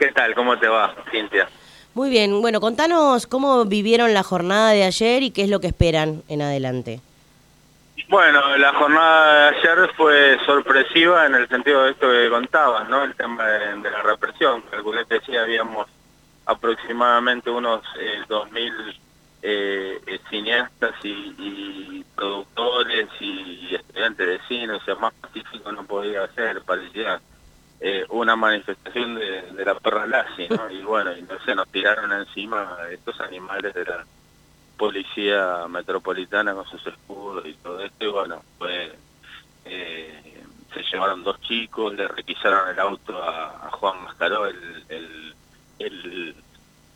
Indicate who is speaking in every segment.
Speaker 1: ¿Qué tal? ¿Cómo te va, Cintia?
Speaker 2: Muy bien, bueno, contanos cómo vivieron la jornada de ayer y qué es lo que esperan en adelante.
Speaker 1: Bueno, la jornada de ayer fue sorpresiva en el sentido de esto que contabas, ¿no? El tema de, la represión. Calculé que sí habíamos aproximadamente unos eh, 2.000 eh, cineastas y, productores y, estudiantes de cine, o sea, más pacífico no podía ser, parecía una manifestación de, la perra Lassi, ¿no? Y bueno, se nos tiraron encima estos animales de la policía metropolitana con sus escudos y todo esto, y bueno, pues se llevaron dos chicos, le requisaron el auto a, Juan Mascaró, el,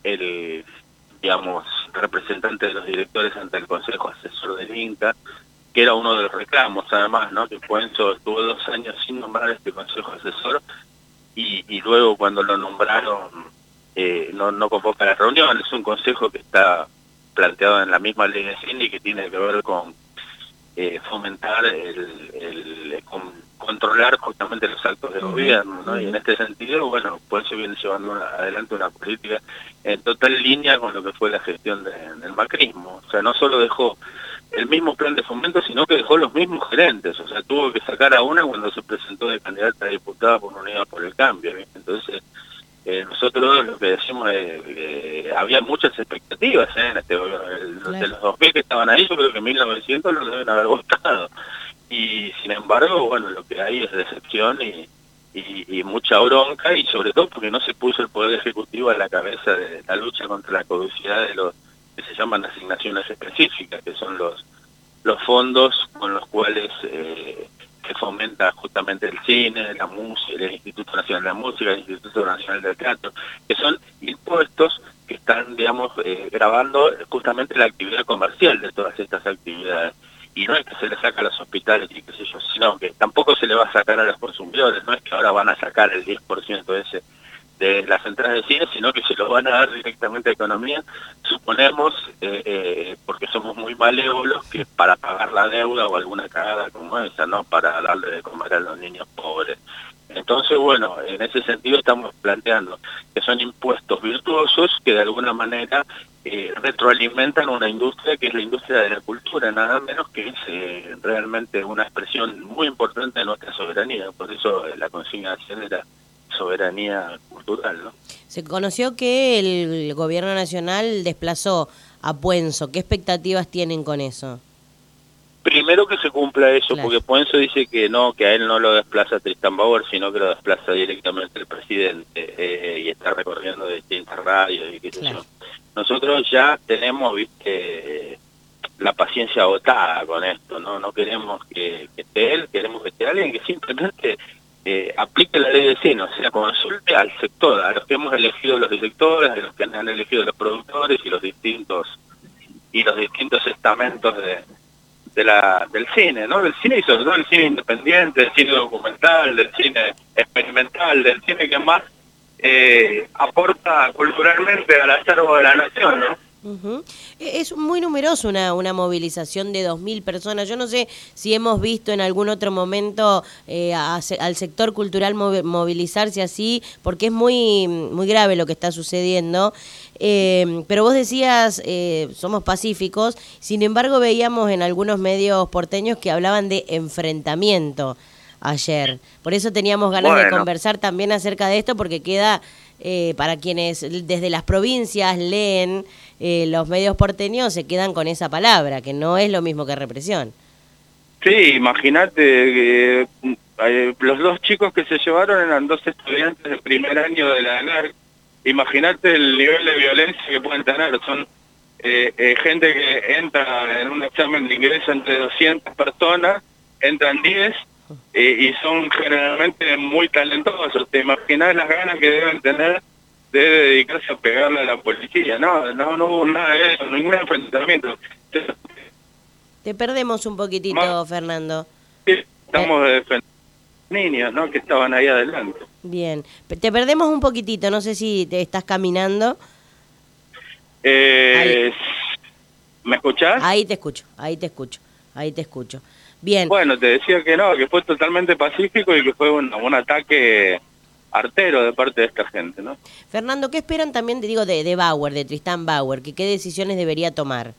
Speaker 1: el, digamos, representante de los directores ante el Consejo Asesor del INCA, que era uno de los reclamos además, ¿no? que Puenzo estuvo dos años sin nombrar este consejo asesor y, y luego cuando lo nombraron eh, no, no convoca la reunión, es un consejo que está planteado en la misma ley de cine y que tiene que ver con eh, fomentar el, el, controlar justamente los actos de gobierno, ¿no? Y en este sentido, bueno, Puenzo viene llevando adelante una política en total línea con lo que fue la gestión del macrismo. O sea, no solo dejó el mismo plan de fomento, sino que dejó los mismos gerentes, o sea, tuvo que sacar a una cuando se presentó de candidata a diputada por Unidad el Cambio. Entonces, eh, nosotros lo que decimos es había muchas expectativas ¿eh? en este gobierno. De los 2000 que estaban ahí, yo creo que 1900 lo deben haber votado. Y sin embargo, bueno, lo que hay es decepción y, y, mucha bronca, y sobre todo porque no se puso el Poder Ejecutivo a la cabeza de la lucha contra la caducidad de los que se llaman asignaciones específicas, que son los, los fondos con los cuales eh, se fomenta justamente el cine, la música, el Instituto Nacional de la Música, el Instituto Nacional del Teatro, que son impuestos que están, digamos, eh, grabando justamente la actividad comercial de todas estas actividades. Y no es que se le saca a los hospitales y qué sé yo, sino que tampoco se le va a sacar a los consumidores, no es que ahora van a sacar el 10% de ese de las entradas de cine, sino que se lo van a dar directamente a economía, suponemos, eh, eh, porque somos muy malévolos, que para pagar la deuda o alguna cagada como esa, ¿no? Para darle de comer a los niños pobres. Entonces, bueno, en ese sentido estamos planteando que son impuestos virtuosos que de alguna manera eh, retroalimentan una industria que es la industria de la cultura, nada menos que es realmente una expresión muy importante de nuestra soberanía. Por eso la consignación era soberanía cultural. ¿no?
Speaker 2: Se conoció que el gobierno nacional desplazó a Puenzo. ¿Qué expectativas tienen con eso?
Speaker 1: Primero que se cumpla eso, porque Puenzo dice que no, que a él no lo desplaza Tristan Bauer, sino que lo desplaza directamente el presidente eh, y está recorriendo distintas radios y qué sé yo. Nosotros ya tenemos, viste, la paciencia agotada con esto, ¿no? No queremos que, que esté él, queremos que esté alguien que simplemente eh, aplique la ley de cine, o sea, consulte al sector, a los que hemos elegido los directores, a los que han elegido los productores y los distintos y los distintos estamentos de, la, del cine, ¿no? Del cine y sobre el cine independiente, del cine documental, del cine experimental, del cine que más eh, aporta culturalmente al acervo de la nación, ¿no?
Speaker 2: E-, es muy numeroso una, una movilización de 2.000 personas. Yo no sé si hemos visto en algún otro momento eh, al sector cultural movilizarse así, porque es muy, muy grave lo que está sucediendo. Eh, pero vos decías, eh, somos pacíficos, sin embargo veíamos en algunos medios porteños que hablaban de enfrentamiento ayer. Por eso teníamos ganas de conversar también acerca de esto, porque queda eh, para quienes desde las provincias leen eh, los medios porteños, se quedan con esa palabra, que no es lo mismo que represión.
Speaker 1: Sí, imagínate eh, los dos chicos que se llevaron eran dos estudiantes de primer año de la ENAR. Imagínate el nivel de violencia que pueden tener. Son gente que entra en un examen de ingreso entre 200 personas, entran 10 y son generalmente muy talentosos. ¿Te imaginas las ganas que deben tener de dedicarse a pegarle a la policía? No, no, no hubo nada de eso, ningún enfrentamiento.
Speaker 2: Te perdemos un poquitito, Fernando.
Speaker 1: Estamos de defender niños, ¿no? Que estaban ahí adelante.
Speaker 2: Bien, te perdemos un poquitito, no sé si te estás caminando.
Speaker 1: Eh, ¿Me escuchás?
Speaker 2: Ahí te escucho, ahí te escucho, ahí te escucho. Bien.
Speaker 1: Bueno, te decía que no, que fue totalmente pacífico y que fue un, ataque artero de parte de esta gente, ¿no?
Speaker 2: Fernando, ¿qué esperan también, digo, de, de Bauer, de Tristán Bauer? Que, ¿Qué decisiones debería tomar?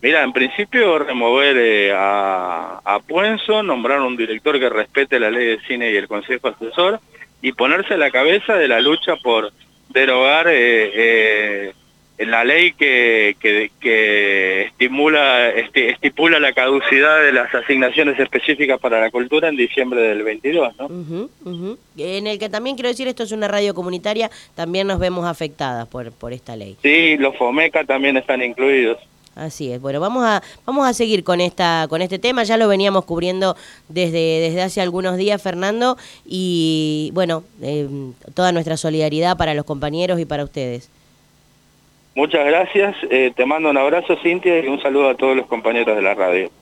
Speaker 1: Mira, en principio remover eh, a, a Puenzo, nombrar un director que respete la ley de cine y el consejo asesor y ponerse a la cabeza de la lucha por derogar eh, eh, la ley que, que, estimula, estipula la caducidad de las asignaciones específicas para la cultura en diciembre del 22. ¿no?
Speaker 2: En el que también quiero decir, esto es una radio comunitaria, también nos vemos afectadas por, por esta ley.
Speaker 1: Sí, los FOMECA también están incluidos.
Speaker 2: Así es. Bueno, vamos a vamos a seguir con esta con este tema. Ya lo veníamos cubriendo desde desde hace algunos días, Fernando, y bueno, eh, toda nuestra solidaridad para los compañeros y para ustedes.
Speaker 1: Muchas gracias. Eh, te mando un abrazo, Cintia, y un saludo a todos los compañeros de la radio.